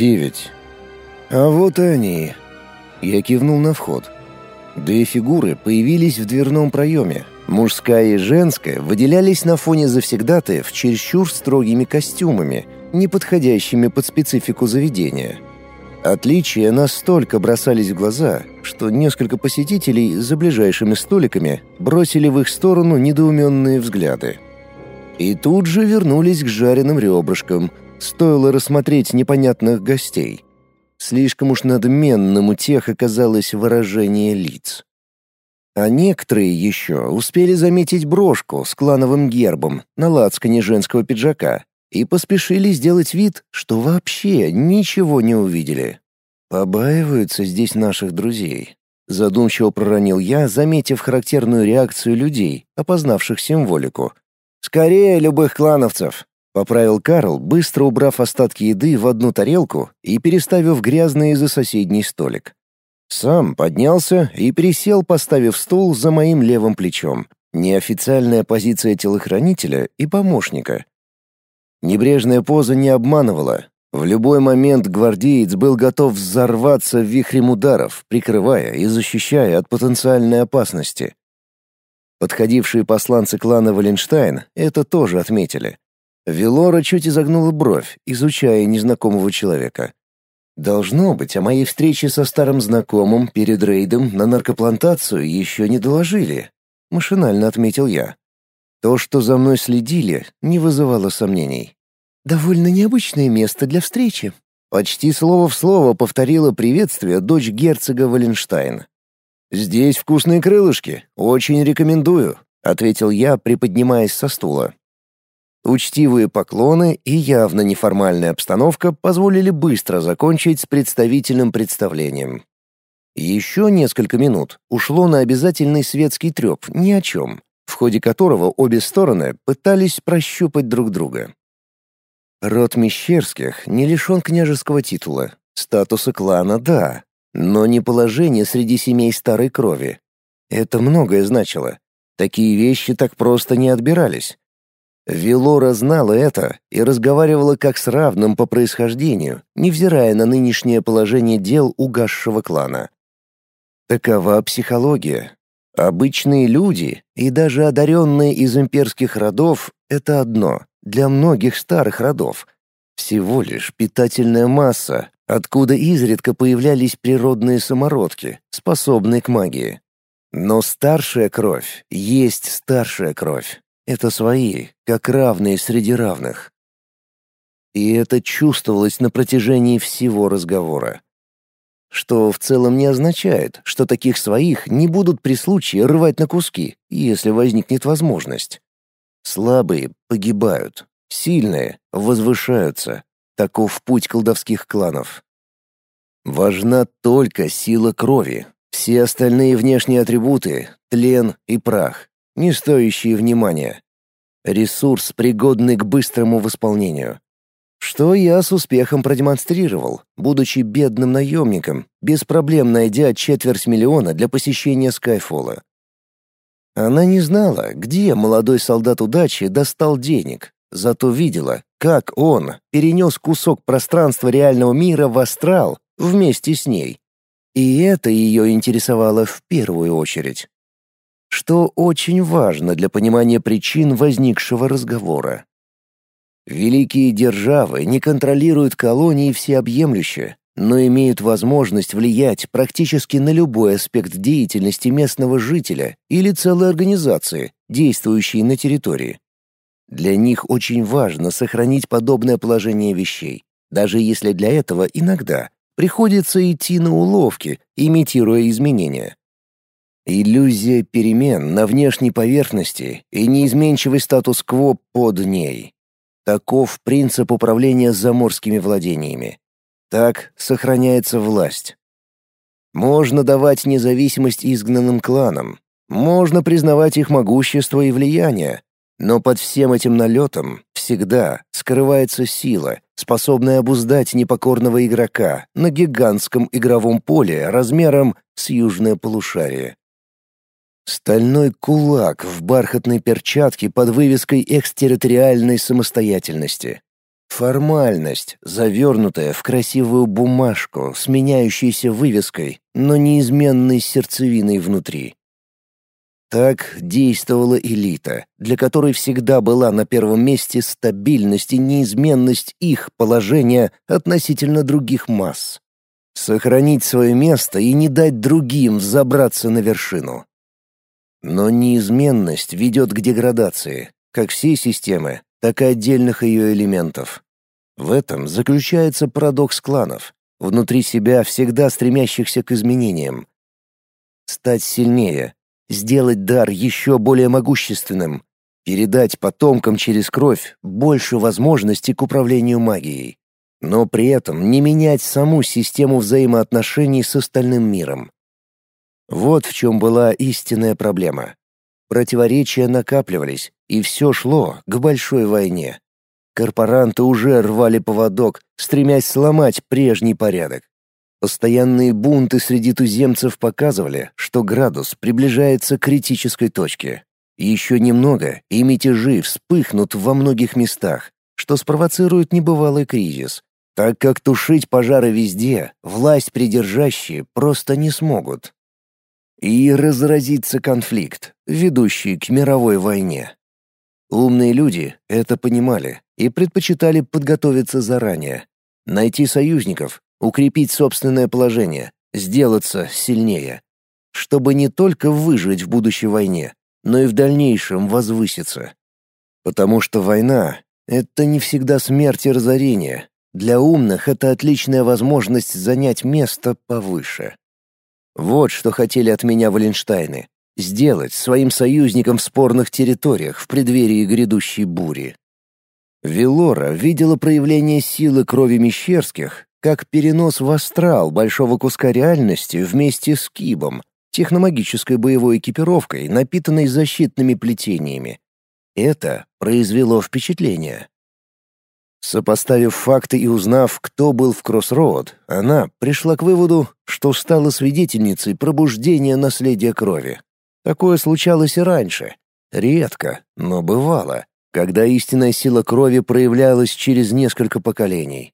Девять. А вот и они. Я кивнул на вход. Две фигуры появились в дверном проеме. Мужская и женская выделялись на фоне завсегдатаев чересчур строгими костюмами, не подходящими под специфику заведения. Отличия настолько бросались в глаза, что несколько посетителей за ближайшими столиками бросили в их сторону недоуменные взгляды. И тут же вернулись к жареным ребрышкам, стоило рассмотреть непонятных гостей. Слишком уж надменным у тех оказалось выражение лиц. А некоторые еще успели заметить брошку с клановым гербом на лацкане женского пиджака и поспешили сделать вид, что вообще ничего не увидели. Побаиваются здесь наших друзей. Задумчиво проронил я, заметив характерную реакцию людей, опознавших символику. «Скорее любых клановцев!» — поправил Карл, быстро убрав остатки еды в одну тарелку и переставив грязные за соседний столик. Сам поднялся и присел, поставив стул за моим левым плечом. Неофициальная позиция телохранителя и помощника. Небрежная поза не обманывала. В любой момент гвардеец был готов взорваться вихрем ударов, прикрывая и защищая от потенциальной опасности. Подходившие посланцы клана Валенштайн это тоже отметили. Велора чуть изогнула бровь, изучая незнакомого человека. Должно быть, о моей встрече со старым знакомым перед рейдом на наркоплантацию еще не доложили. Машинально отметил я. То, что за мной следили, не вызывало сомнений. «Довольно необычное место для встречи», Почти слово в слово повторила приветствие дочь герцога Валенштайн. «Здесь вкусные крылышки, очень рекомендую», — ответил я, приподнимаясь со стула. Учтивые поклоны и явно неформальная обстановка позволили быстро закончить с представительным представлением. Еще несколько минут ушло на обязательный светский треп ни о чем, в ходе которого обе стороны пытались прощупать друг друга. Род Мещерских не лишен княжеского титула, статуса клана — да, но не положение среди семей старой крови. Это многое значило. Такие вещи так просто не отбирались. Велора знала это и разговаривала как с равным по происхождению, невзирая на нынешнее положение дел угасшего клана. Такова психология. Обычные люди и даже одаренные из имперских родов — это одно, для многих старых родов. Всего лишь питательная масса, откуда изредка появлялись природные самородки, способные к магии. Но старшая кровь есть старшая кровь. Это свои, как равные среди равных. И это чувствовалось на протяжении всего разговора. Что в целом не означает, что таких своих не будут при случае рвать на куски, если возникнет возможность. Слабые погибают, сильные возвышаются. Таков путь колдовских кланов. Важна только сила крови. Все остальные внешние атрибуты — тлен и прах не стоящие внимания. Ресурс, пригодный к быстрому восполнению. Что я с успехом продемонстрировал, будучи бедным наемником, без проблем найдя четверть миллиона для посещения Скайфола. Она не знала, где молодой солдат удачи достал денег, зато видела, как он перенес кусок пространства реального мира в астрал вместе с ней. И это ее интересовало в первую очередь что очень важно для понимания причин возникшего разговора. Великие державы не контролируют колонии всеобъемлюще, но имеют возможность влиять практически на любой аспект деятельности местного жителя или целой организации, действующей на территории. Для них очень важно сохранить подобное положение вещей, даже если для этого иногда приходится идти на уловки, имитируя изменения. Иллюзия перемен на внешней поверхности и неизменчивый статус-кво под ней. Таков принцип управления заморскими владениями. Так сохраняется власть. Можно давать независимость изгнанным кланам, можно признавать их могущество и влияние, но под всем этим налетом всегда скрывается сила, способная обуздать непокорного игрока на гигантском игровом поле размером с южное полушарие. Стальной кулак в бархатной перчатке под вывеской экстерриториальной самостоятельности. Формальность, завернутая в красивую бумажку с меняющейся вывеской, но неизменной сердцевиной внутри. Так действовала элита, для которой всегда была на первом месте стабильность и неизменность их положения относительно других масс. Сохранить свое место и не дать другим взобраться на вершину. Но неизменность ведет к деградации, как всей системы, так и отдельных ее элементов. В этом заключается парадокс кланов, внутри себя всегда стремящихся к изменениям. Стать сильнее, сделать дар еще более могущественным, передать потомкам через кровь больше возможностей к управлению магией, но при этом не менять саму систему взаимоотношений с остальным миром. Вот в чем была истинная проблема. Противоречия накапливались, и все шло к большой войне. Корпоранты уже рвали поводок, стремясь сломать прежний порядок. Постоянные бунты среди туземцев показывали, что градус приближается к критической точке. Еще немного, и мятежи вспыхнут во многих местах, что спровоцирует небывалый кризис, так как тушить пожары везде власть придержащие просто не смогут. И разразится конфликт, ведущий к мировой войне. Умные люди это понимали и предпочитали подготовиться заранее, найти союзников, укрепить собственное положение, сделаться сильнее, чтобы не только выжить в будущей войне, но и в дальнейшем возвыситься. Потому что война — это не всегда смерть и разорение. Для умных это отличная возможность занять место повыше. Вот что хотели от меня Валенштайны — сделать своим союзником в спорных территориях в преддверии грядущей бури. Велора видела проявление силы крови Мещерских как перенос в астрал большого куска реальности вместе с кибом, техномагической боевой экипировкой, напитанной защитными плетениями. Это произвело впечатление. Сопоставив факты и узнав, кто был в Кроссроуд, она пришла к выводу, что стала свидетельницей пробуждения наследия крови. Такое случалось и раньше. Редко, но бывало, когда истинная сила крови проявлялась через несколько поколений.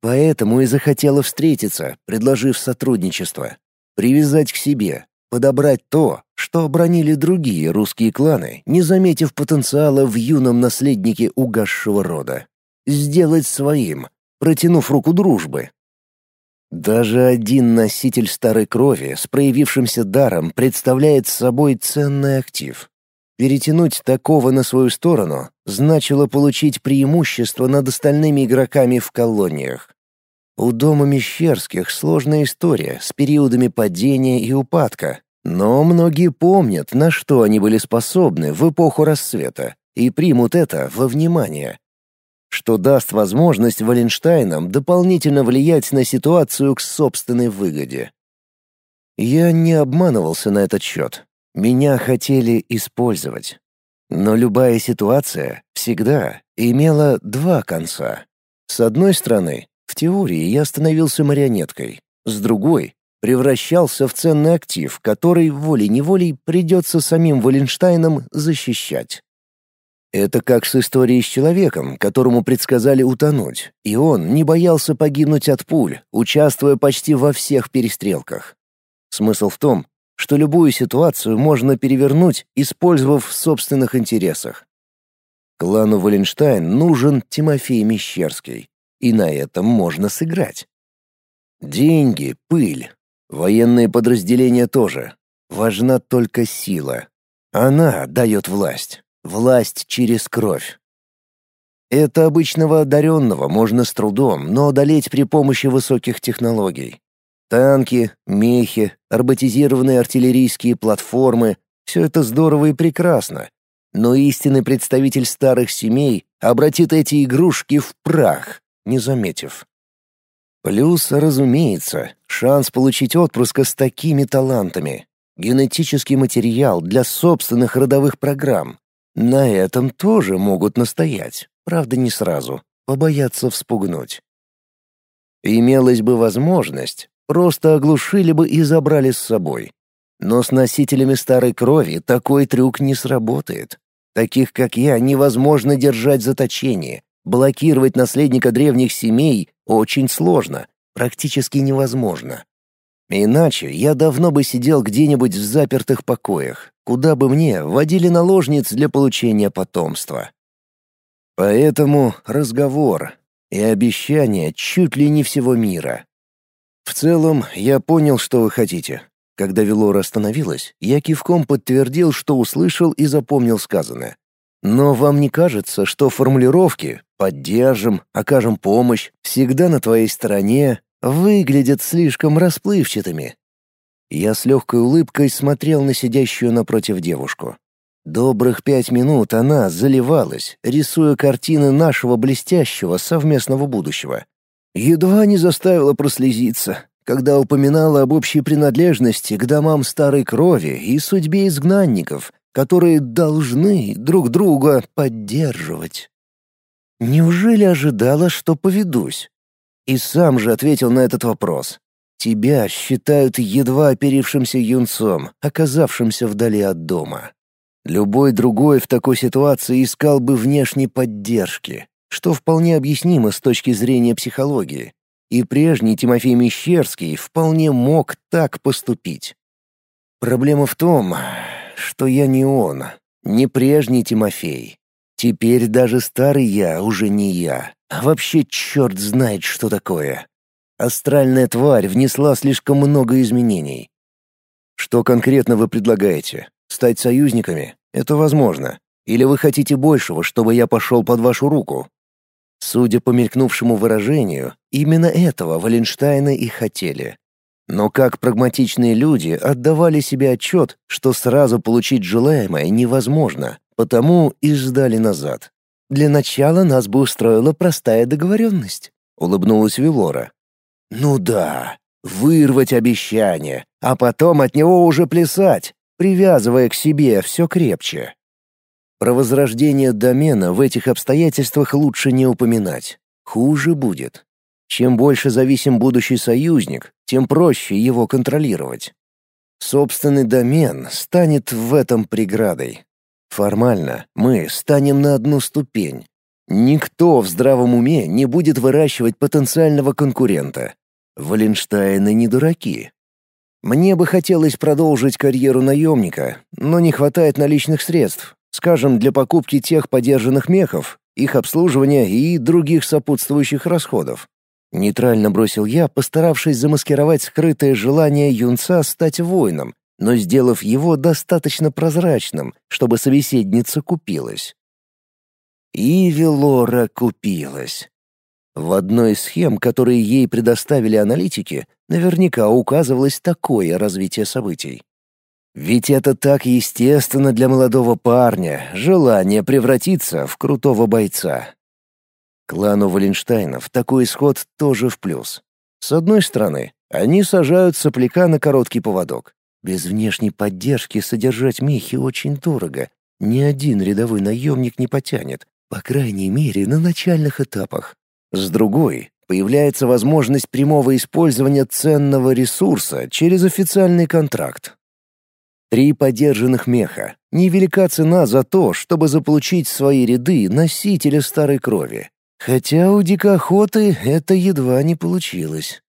Поэтому и захотела встретиться, предложив сотрудничество. Привязать к себе, подобрать то, что обронили другие русские кланы, не заметив потенциала в юном наследнике угасшего рода. Сделать своим, протянув руку дружбы. Даже один носитель старой крови с проявившимся даром представляет собой ценный актив. Перетянуть такого на свою сторону значило получить преимущество над остальными игроками в колониях. У дома Мещерских сложная история с периодами падения и упадка, но многие помнят, на что они были способны в эпоху расцвета, и примут это во внимание. Что даст возможность Валенштайнам дополнительно влиять на ситуацию к собственной выгоде. Я не обманывался на этот счет. Меня хотели использовать. Но любая ситуация всегда имела два конца. С одной стороны, в теории я становился марионеткой, с другой — превращался в ценный актив, который волей-неволей придется самим Валенштайнам защищать. Это как с историей с человеком, которому предсказали утонуть, и он не боялся погибнуть от пуль, участвуя почти во всех перестрелках. Смысл в том, что любую ситуацию можно перевернуть, использовав в собственных интересах. Клану Валенштайн нужен Тимофей Мещерский, и на этом можно сыграть. Деньги, пыль, военные подразделения тоже. Важна только сила. Она дает власть. Власть через кровь. Это обычного одаренного можно с трудом, но одолеть при помощи высоких технологий. Танки, мехи, роботизированные артиллерийские платформы — все это здорово и прекрасно. Но истинный представитель старых семей обратит эти игрушки в прах, не заметив. Плюс, разумеется, шанс получить отпрыска с такими талантами. Генетический материал для собственных родовых программ. На этом тоже могут настоять, правда не сразу, побояться вспугнуть. Имелась бы возможность, Просто оглушили бы и забрали с собой. Но с носителями старой крови такой трюк не сработает. Таких, как я, невозможно держать в заточении, блокировать наследника древних семей очень сложно, практически невозможно. Иначе я давно бы сидел где-нибудь в запертых покоях, куда бы мне водили наложниц для получения потомства. Поэтому разговор и обещание чуть ли не всего мира. В целом, я понял, что вы хотите. Когда Велора остановилась, я кивком подтвердил, что услышал и запомнил сказанное. Но вам не кажется, что формулировки «поддержим», «окажем помощь», «всегда на твоей стороне» выглядят слишком расплывчатыми? Я с легкой улыбкой смотрел на сидящую напротив девушку. Добрых пять минут она заливалась, рисуя картины нашего блестящего совместного будущего. Едва не заставила прослезиться, когда упоминала об общей принадлежности к домам старой крови и судьбе изгнанников, которые должны друг друга поддерживать. Неужели ожидала, что поведусь? И сам же ответил на этот вопрос. Тебя считают едва оперившимся юнцом, оказавшимся вдали от дома. Любой другой в такой ситуации искал бы внешней поддержки, что вполне объяснимо с точки зрения психологии. И прежний Тимофей Мещерский вполне мог так поступить. Проблема в том, что я не он, не прежний Тимофей. Теперь даже старый я уже не я, а вообще черт знает, что такое. Астральная тварь внесла слишком много изменений. Что конкретно вы предлагаете? Стать союзниками? Это возможно. Или вы хотите большего, чтобы я пошел под вашу руку? Судя по мелькнувшему выражению, именно этого Валенштайны и хотели. Но как прагматичные люди отдавали себе отчет, что сразу получить желаемое невозможно, потому и ждали назад. «Для начала нас бы устроила простая договоренность», — улыбнулась Вилора. «Ну да, вырвать обещание, а потом от него уже плясать, привязывая к себе все крепче. Про возрождение домена в этих обстоятельствах лучше не упоминать. Хуже будет. Чем больше зависим будущий союзник, тем проще его контролировать. Собственный домен станет в этом преградой. Формально мы станем на одну ступень. Никто в здравом уме не будет выращивать потенциального конкурента. Валенштайны не дураки. Мне бы хотелось продолжить карьеру наемника, но не хватает наличных средств, скажем, для покупки тех подержанных мехов, их обслуживания и других сопутствующих расходов. Нейтрально бросил я, постаравшись замаскировать скрытое желание юнца стать воином, но сделав его достаточно прозрачным, чтобы собеседница купилась. И Велора купилась. В одной из схем, которые ей предоставили аналитики, наверняка указывалось такое развитие событий. Ведь это так естественно для молодого парня, желание превратиться в крутого бойца. Клану Валенштайнов такой исход тоже в плюс. С одной стороны, они сажают сопляка на короткий поводок. Без внешней поддержки содержать мехи очень дорого. Ни один рядовой наемник не потянет, по крайней мере, на начальных этапах. С другой, появляется возможность прямого использования ценного ресурса через официальный контракт. Три подержанных меха. Невелика цена за то, чтобы заполучить в свои ряды носителя старой крови. Хотя у дикоохоты это едва не получилось.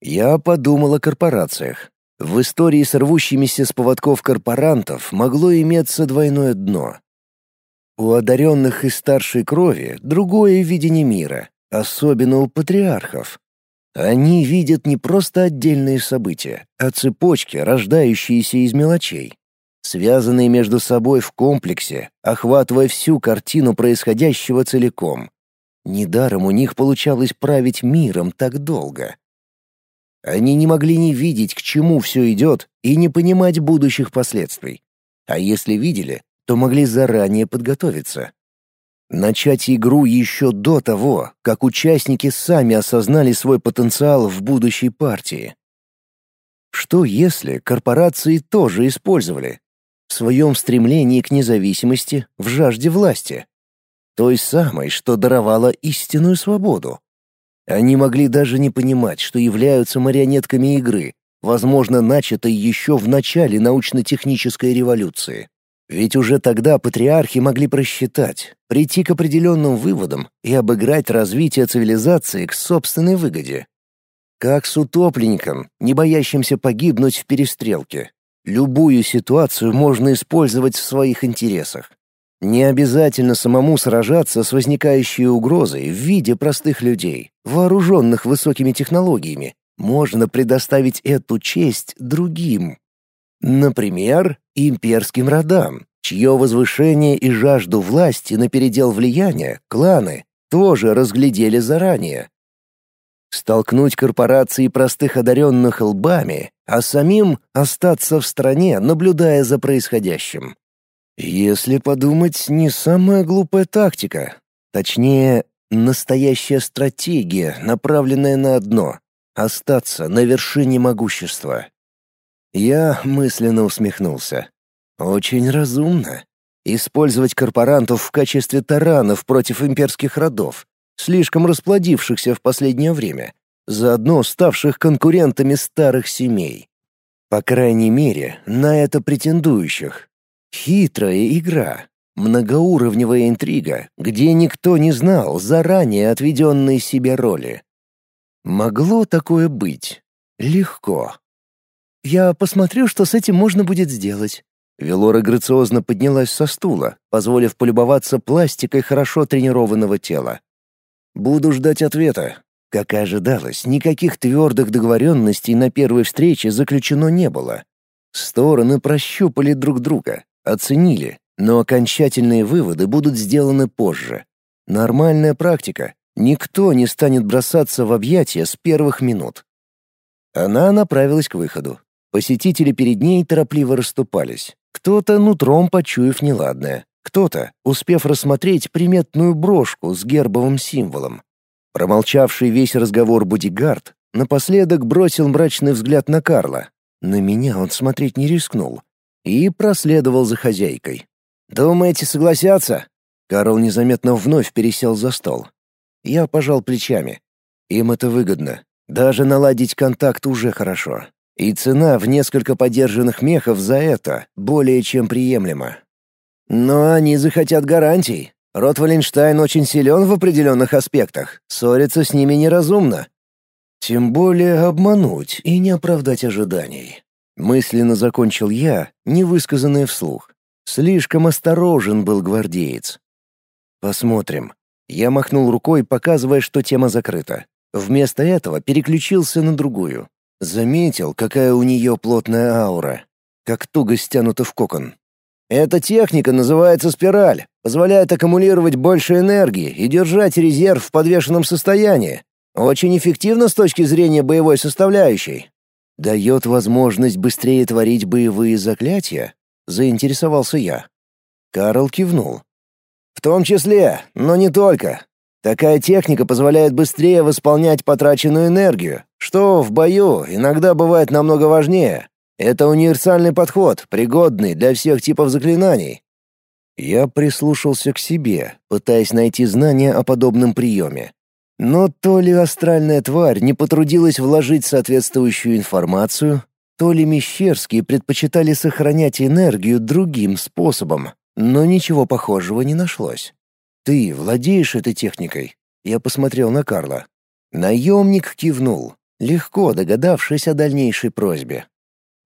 Я подумал о корпорациях. В истории с рвущимися с поводков корпорантов могло иметься двойное дно. У одаренных из старшей крови другое видение мира, особенно у патриархов. Они видят не просто отдельные события, а цепочки, рождающиеся из мелочей, связанные между собой в комплексе, охватывая всю картину происходящего целиком. Недаром у них получалось править миром так долго. Они не могли не видеть, к чему все идет, и не понимать будущих последствий. А если видели, то могли заранее подготовиться. Начать игру еще до того, как участники сами осознали свой потенциал в будущей партии. Что если корпорации тоже использовали? В своем стремлении к независимости, в жажде власти. Той самой, что даровала истинную свободу. Они могли даже не понимать, что являются марионетками игры, возможно, начатой еще в начале научно-технической революции. Ведь уже тогда патриархи могли просчитать, прийти к определенным выводам и обыграть развитие цивилизации к собственной выгоде. Как с утопленником, не боящимся погибнуть в перестрелке. Любую ситуацию можно использовать в своих интересах. Не обязательно самому сражаться с возникающей угрозой в виде простых людей, вооруженных высокими технологиями. Можно предоставить эту честь другим. Например, имперским родам, чье возвышение и жажду власти на передел влияния кланы тоже разглядели заранее. Столкнуть корпорации простых одаренных лбами, а самим остаться в стране, наблюдая за происходящим. Если подумать, не самая глупая тактика. Точнее, настоящая стратегия, направленная на одно — остаться на вершине могущества. Я мысленно усмехнулся. Очень разумно. Использовать корпорантов в качестве таранов против имперских родов, слишком расплодившихся в последнее время, заодно ставших конкурентами старых семей. По крайней мере, на это претендующих, Хитрая игра, многоуровневая интрига, где никто не знал заранее отведенные себе роли. Могло такое быть. Легко. «Я посмотрю, что с этим можно будет сделать». Велора грациозно поднялась со стула, позволив полюбоваться пластикой хорошо тренированного тела. «Буду ждать ответа». Как и ожидалось, никаких твердых договоренностей на первой встрече заключено не было. Стороны прощупали друг друга, Оценили, но окончательные выводы будут сделаны позже. Нормальная практика. Никто не станет бросаться в объятия с первых минут. Она направилась к выходу. Посетители перед ней торопливо расступались. Кто-то нутром почуяв неладное, кто-то, успев рассмотреть приметную брошку с гербовым символом. Промолчавший весь разговор бодигард напоследок бросил мрачный взгляд на Карла. На меня он смотреть не рискнул, и проследовал за хозяйкой. «Думаете, согласятся?» Карл незаметно вновь пересел за стол. Я пожал плечами. Им это выгодно. Даже наладить контакт уже хорошо. И цена в несколько подержанных мехов за это более чем приемлема. Но они захотят гарантий. Рот Валенштайн очень силен в определенных аспектах. Ссориться с ними неразумно. Тем более обмануть и не оправдать ожиданий. Мысленно закончил я, невысказанное вслух. Слишком осторожен был гвардеец. Посмотрим. Я махнул рукой, показывая, что тема закрыта. Вместо этого переключился на другую. Заметил, какая у нее плотная аура. Как туго стянута в кокон. Эта техника называется спираль. Позволяет аккумулировать больше энергии и держать резерв в подвешенном состоянии. Очень эффективно с точки зрения боевой составляющей дает возможность быстрее творить боевые заклятия?» — заинтересовался я. Карл кивнул. «В том числе, но не только. Такая техника позволяет быстрее восполнять потраченную энергию, что в бою иногда бывает намного важнее. Это универсальный подход, пригодный для всех типов заклинаний». Я прислушался к себе, пытаясь найти знания о подобном приеме. Но то ли астральная тварь не потрудилась вложить соответствующую информацию, то ли Мещерские предпочитали сохранять энергию другим способом, но ничего похожего не нашлось. «Ты владеешь этой техникой?» Я посмотрел на Карла. Наемник кивнул, легко догадавшись о дальнейшей просьбе.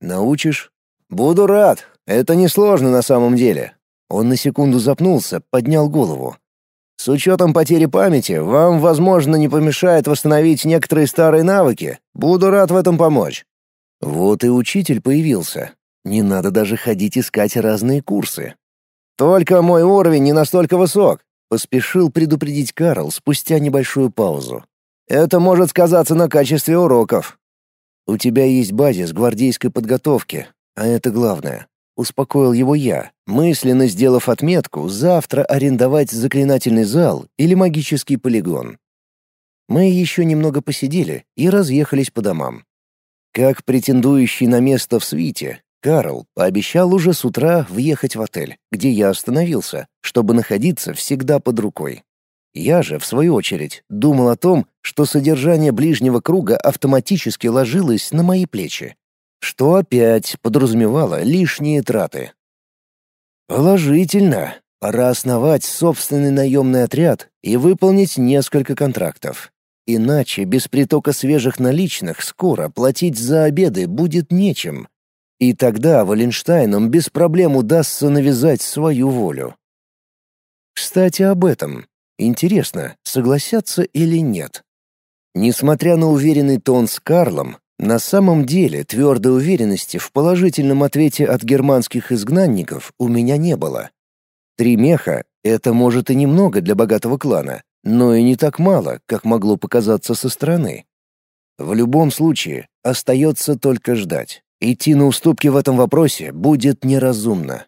«Научишь?» «Буду рад. Это несложно на самом деле». Он на секунду запнулся, поднял голову. С учетом потери памяти, вам, возможно, не помешает восстановить некоторые старые навыки. Буду рад в этом помочь». Вот и учитель появился. Не надо даже ходить искать разные курсы. «Только мой уровень не настолько высок», — поспешил предупредить Карл спустя небольшую паузу. «Это может сказаться на качестве уроков». «У тебя есть базис гвардейской подготовки, а это главное. Успокоил его я, мысленно сделав отметку завтра арендовать заклинательный зал или магический полигон. Мы еще немного посидели и разъехались по домам. Как претендующий на место в свите, Карл пообещал уже с утра въехать в отель, где я остановился, чтобы находиться всегда под рукой. Я же, в свою очередь, думал о том, что содержание ближнего круга автоматически ложилось на мои плечи что опять подразумевало лишние траты. Положительно. Пора основать собственный наемный отряд и выполнить несколько контрактов. Иначе без притока свежих наличных скоро платить за обеды будет нечем. И тогда Валенштайнам без проблем удастся навязать свою волю. Кстати, об этом. Интересно, согласятся или нет. Несмотря на уверенный тон с Карлом, на самом деле твердой уверенности в положительном ответе от германских изгнанников у меня не было. Три меха — это может и немного для богатого клана, но и не так мало, как могло показаться со стороны. В любом случае, остается только ждать. Идти на уступки в этом вопросе будет неразумно.